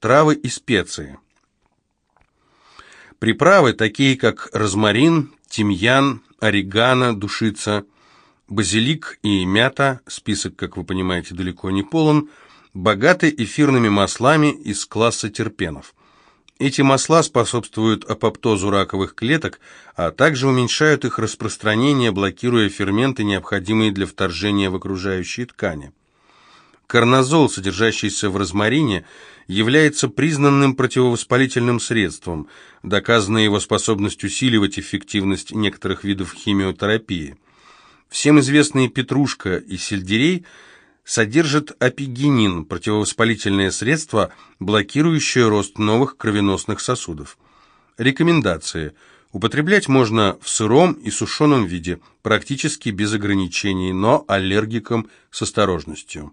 Травы и специи. Приправы, такие как розмарин, тимьян, орегано, душица, базилик и мята, список, как вы понимаете, далеко не полон, богаты эфирными маслами из класса терпенов. Эти масла способствуют апоптозу раковых клеток, а также уменьшают их распространение, блокируя ферменты, необходимые для вторжения в окружающие ткани. Карнозол, содержащийся в розмарине, является признанным противовоспалительным средством, доказана его способность усиливать эффективность некоторых видов химиотерапии. Всем известные петрушка и сельдерей содержат апигенин, противовоспалительное средство, блокирующее рост новых кровеносных сосудов. Рекомендации. Употреблять можно в сыром и сушеном виде, практически без ограничений, но аллергикам с осторожностью.